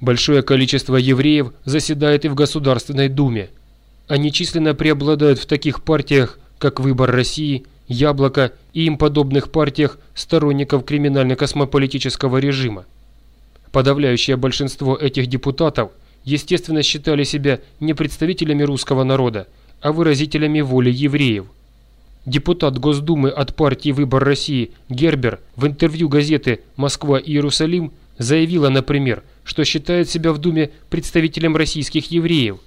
Большое количество евреев заседает и в Государственной Думе. Они численно преобладают в таких партиях, как «Выбор России», «Яблоко» и им подобных партиях сторонников криминально-космополитического режима. Подавляющее большинство этих депутатов, естественно, считали себя не представителями русского народа, а выразителями воли евреев. Депутат Госдумы от партии «Выбор России» Гербер в интервью газеты «Москва и Иерусалим» заявила, например, что считает себя в Думе представителем российских евреев,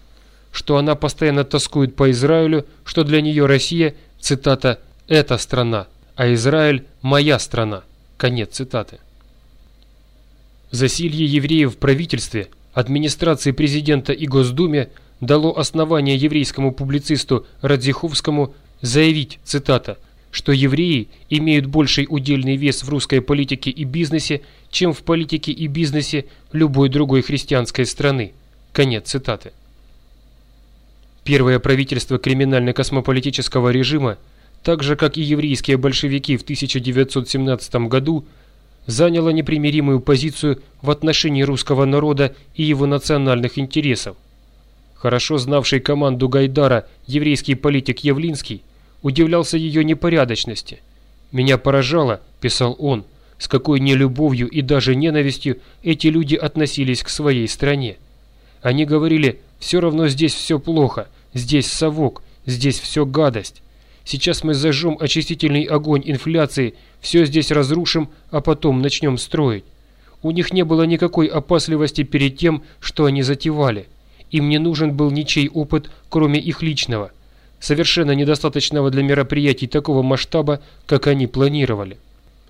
что она постоянно тоскует по Израилю, что для нее Россия, цитата, «это страна», а Израиль – «моя страна». Конец цитаты. Засилье евреев в правительстве, администрации президента и Госдуме дало основание еврейскому публицисту Радзиховскому заявить, цитата, что евреи имеют больший удельный вес в русской политике и бизнесе, чем в политике и бизнесе любой другой христианской страны. Конец цитаты. Первое правительство криминально-космополитического режима, так же как и еврейские большевики в 1917 году, заняло непримиримую позицию в отношении русского народа и его национальных интересов. Хорошо знавший команду Гайдара еврейский политик Явлинский удивлялся ее непорядочности. «Меня поражало», – писал он, – «с какой нелюбовью и даже ненавистью эти люди относились к своей стране. Они говорили, все равно здесь все плохо, здесь совок, здесь все гадость. Сейчас мы зажжем очистительный огонь инфляции, все здесь разрушим, а потом начнем строить. У них не было никакой опасливости перед тем, что они затевали. Им не нужен был ничей опыт, кроме их личного – совершенно недостаточного для мероприятий такого масштаба, как они планировали.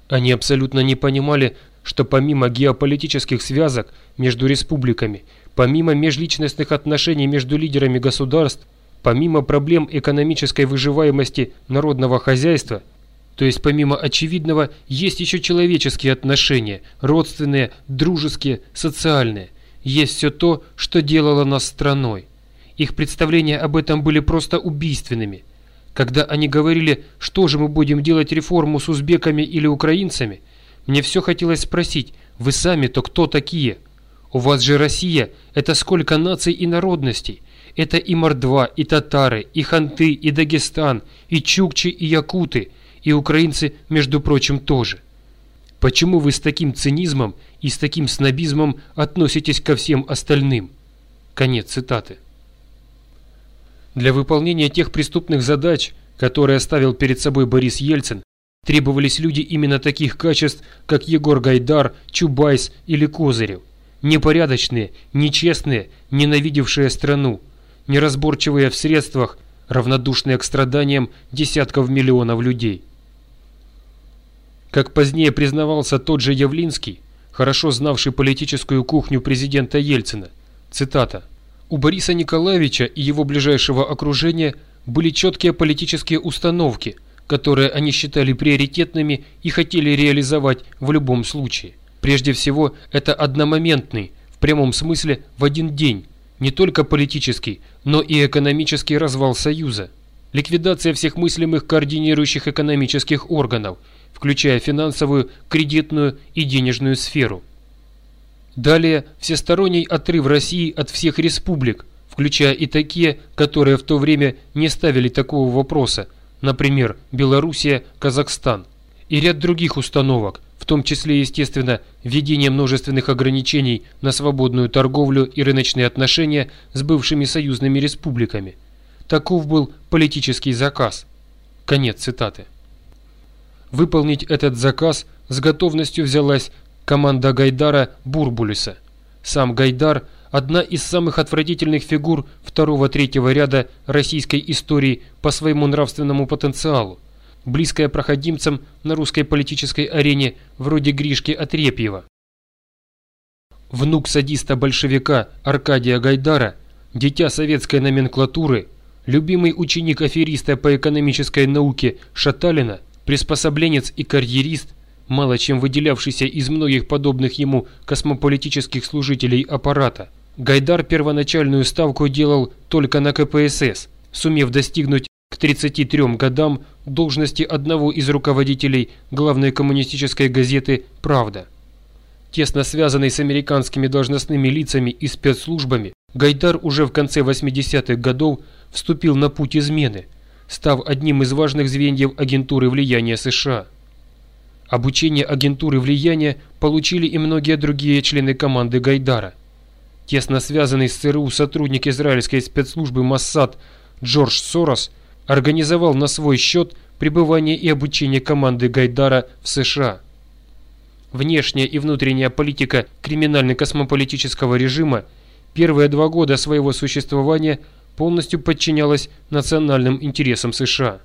Они абсолютно не понимали, что помимо геополитических связок между республиками, помимо межличностных отношений между лидерами государств, помимо проблем экономической выживаемости народного хозяйства, то есть помимо очевидного, есть еще человеческие отношения, родственные, дружеские, социальные. Есть все то, что делало нас страной. Их представления об этом были просто убийственными. Когда они говорили, что же мы будем делать реформу с узбеками или украинцами, мне все хотелось спросить, вы сами-то кто такие? У вас же Россия, это сколько наций и народностей? Это и мордва, и татары, и ханты, и Дагестан, и чукчи, и якуты, и украинцы, между прочим, тоже. Почему вы с таким цинизмом и с таким снобизмом относитесь ко всем остальным? Конец цитаты. Для выполнения тех преступных задач, которые оставил перед собой Борис Ельцин, требовались люди именно таких качеств, как Егор Гайдар, Чубайс или Козырев. Непорядочные, нечестные, ненавидевшие страну, неразборчивые в средствах, равнодушные к страданиям десятков миллионов людей. Как позднее признавался тот же Явлинский, хорошо знавший политическую кухню президента Ельцина, цитата у Бориса Николаевича и его ближайшего окружения были четкие политические установки, которые они считали приоритетными и хотели реализовать в любом случае. Прежде всего, это одномоментный, в прямом смысле в один день, не только политический, но и экономический развал Союза. Ликвидация всех мыслимых координирующих экономических органов, включая финансовую, кредитную и денежную сферу – Далее всесторонний отрыв России от всех республик, включая и такие, которые в то время не ставили такого вопроса, например, Белоруссия, Казахстан, и ряд других установок, в том числе, естественно, введение множественных ограничений на свободную торговлю и рыночные отношения с бывшими союзными республиками. Таков был политический заказ. Конец цитаты. Выполнить этот заказ с готовностью взялась команда Гайдара Бурбулиса. Сам Гайдар – одна из самых отвратительных фигур второго-третьего ряда российской истории по своему нравственному потенциалу, близкая проходимцам на русской политической арене вроде Гришки Отрепьева. Внук садиста-большевика Аркадия Гайдара, дитя советской номенклатуры, любимый ученик афериста по экономической науке Шаталина, приспособленец и карьерист – мало чем выделявшийся из многих подобных ему космополитических служителей аппарата. Гайдар первоначальную ставку делал только на КПСС, сумев достигнуть к 33 годам должности одного из руководителей главной коммунистической газеты «Правда». тесно связанный с американскими должностными лицами и спецслужбами, Гайдар уже в конце 80-х годов вступил на путь измены, став одним из важных звеньев агентуры влияния США. Обучение агентуры влияния получили и многие другие члены команды Гайдара. Тесно связанный с ЦРУ сотрудник израильской спецслужбы Моссад Джордж Сорос организовал на свой счет пребывание и обучение команды Гайдара в США. Внешняя и внутренняя политика криминально-космополитического режима первые два года своего существования полностью подчинялась национальным интересам США.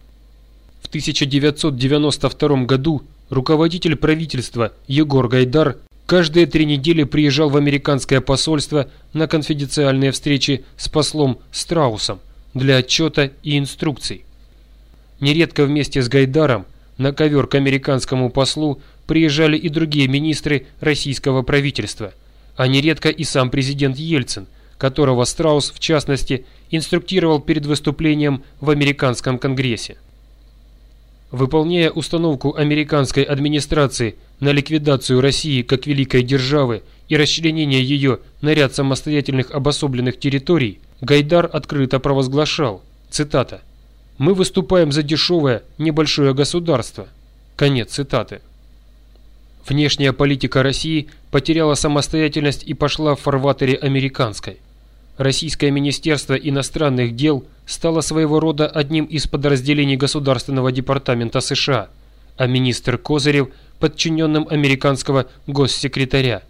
В 1992 году руководитель правительства Егор Гайдар каждые три недели приезжал в американское посольство на конфиденциальные встречи с послом Страусом для отчета и инструкций. Нередко вместе с Гайдаром на ковер к американскому послу приезжали и другие министры российского правительства, а нередко и сам президент Ельцин, которого Страус, в частности, инструктировал перед выступлением в американском конгрессе. Выполняя установку американской администрации на ликвидацию России как великой державы и расчленение ее на ряд самостоятельных обособленных территорий, Гайдар открыто провозглашал, цитата, «Мы выступаем за дешевое, небольшое государство». Конец цитаты. Внешняя политика России потеряла самостоятельность и пошла в фарватере американской. Российское Министерство иностранных дел стало своего рода одним из подразделений Государственного департамента США, а министр Козырев – подчиненным американского госсекретаря.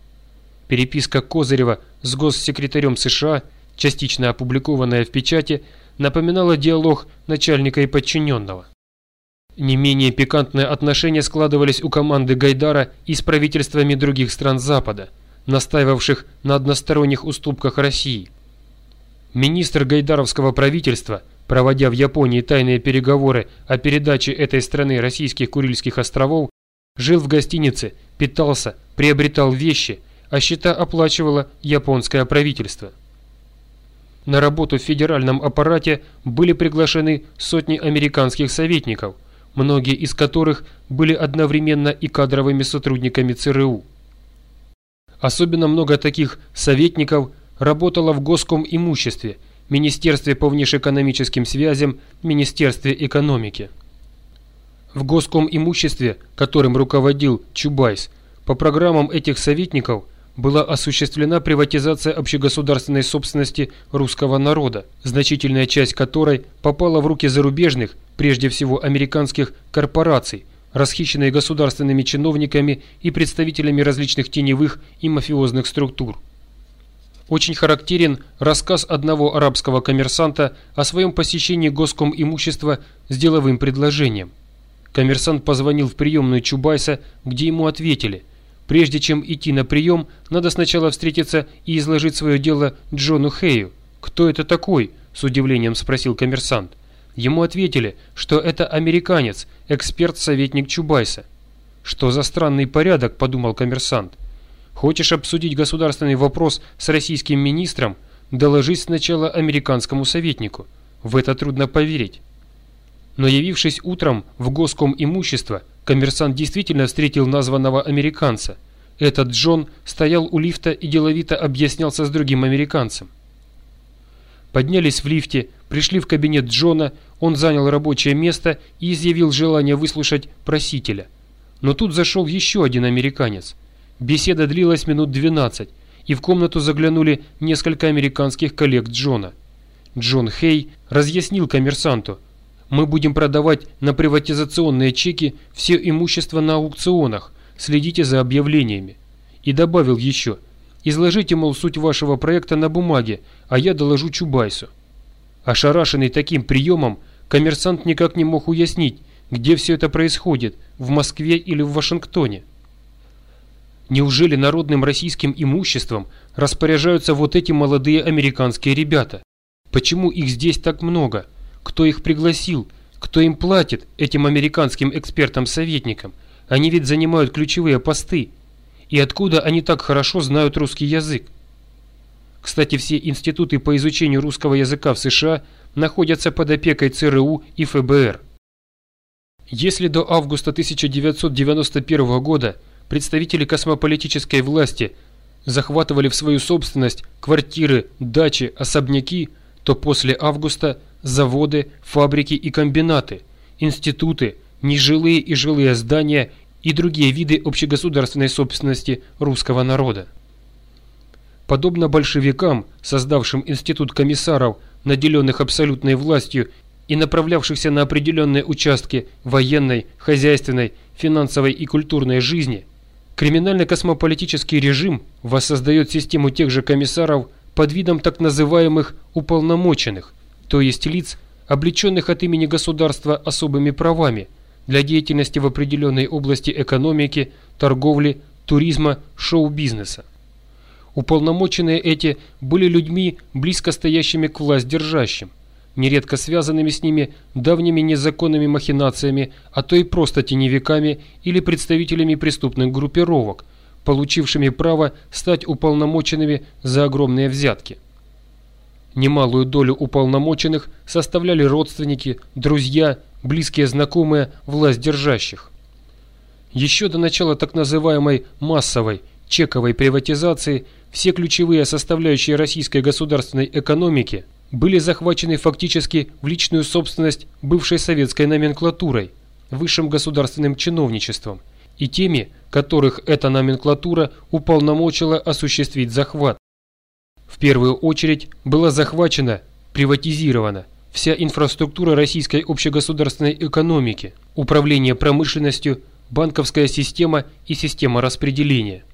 Переписка Козырева с госсекретарем США, частично опубликованная в печати, напоминала диалог начальника и подчиненного. Не менее пикантные отношения складывались у команды Гайдара и с правительствами других стран Запада, настаивавших на односторонних уступках России. Министр гайдаровского правительства, проводя в Японии тайные переговоры о передаче этой страны российских Курильских островов, жил в гостинице, питался, приобретал вещи, а счета оплачивало японское правительство. На работу в федеральном аппарате были приглашены сотни американских советников – многие из которых были одновременно и кадровыми сотрудниками ЦРУ. Особенно много таких советников работало в Госком имуществе, Министерстве по внешэкономическим связям, Министерстве экономики. В Госком имуществе, которым руководил Чубайс, по программам этих советников – была осуществлена приватизация общегосударственной собственности русского народа, значительная часть которой попала в руки зарубежных, прежде всего американских корпораций, расхищенные государственными чиновниками и представителями различных теневых и мафиозных структур. Очень характерен рассказ одного арабского коммерсанта о своем посещении госком имущества с деловым предложением. Коммерсант позвонил в приемную Чубайса, где ему ответили – Прежде чем идти на прием, надо сначала встретиться и изложить свое дело Джону Хэю. «Кто это такой?» – с удивлением спросил коммерсант. Ему ответили, что это американец, эксперт-советник Чубайса. «Что за странный порядок?» – подумал коммерсант. «Хочешь обсудить государственный вопрос с российским министром? Доложись сначала американскому советнику. В это трудно поверить». Но явившись утром в госком имущество, коммерсант действительно встретил названного американца. Этот Джон стоял у лифта и деловито объяснялся с другим американцем. Поднялись в лифте, пришли в кабинет Джона, он занял рабочее место и изъявил желание выслушать просителя. Но тут зашел еще один американец. Беседа длилась минут 12, и в комнату заглянули несколько американских коллег Джона. Джон Хей разъяснил коммерсанту, мы будем продавать на приватизационные чеки все имущество на аукционах, следите за объявлениями. И добавил еще, изложите, мол, суть вашего проекта на бумаге, а я доложу Чубайсу. Ошарашенный таким приемом, коммерсант никак не мог уяснить, где все это происходит, в Москве или в Вашингтоне. Неужели народным российским имуществом распоряжаются вот эти молодые американские ребята? Почему их здесь так много? Кто их пригласил? Кто им платит, этим американским экспертам-советникам? Они ведь занимают ключевые посты. И откуда они так хорошо знают русский язык? Кстати, все институты по изучению русского языка в США находятся под опекой ЦРУ и ФБР. Если до августа 1991 года представители космополитической власти захватывали в свою собственность квартиры, дачи, особняки, то после августа заводы, фабрики и комбинаты, институты, нежилые и жилые здания и другие виды общегосударственной собственности русского народа. Подобно большевикам, создавшим институт комиссаров, наделенных абсолютной властью и направлявшихся на определенные участки военной, хозяйственной, финансовой и культурной жизни, криминально-космополитический режим воссоздает систему тех же комиссаров под видом так называемых «уполномоченных», то есть лиц, облеченных от имени государства особыми правами для деятельности в определенной области экономики, торговли, туризма, шоу-бизнеса. Уполномоченные эти были людьми, близко стоящими к власть держащим, нередко связанными с ними давними незаконными махинациями, а то и просто теневиками или представителями преступных группировок, получившими право стать уполномоченными за огромные взятки. Немалую долю уполномоченных составляли родственники, друзья, близкие знакомые власть держащих. Еще до начала так называемой массовой чековой приватизации все ключевые составляющие российской государственной экономики были захвачены фактически в личную собственность бывшей советской номенклатурой, высшим государственным чиновничеством и теми, которых эта номенклатура уполномочила осуществить захват. В первую очередь была захвачена, приватизирована вся инфраструктура российской общегосударственной экономики, управление промышленностью, банковская система и система распределения.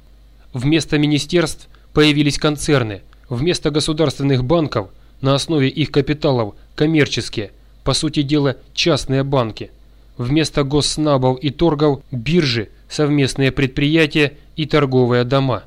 Вместо министерств появились концерны, вместо государственных банков на основе их капиталов коммерческие, по сути дела частные банки. Вместо госснабов и торгов – биржи, совместные предприятия и торговые дома.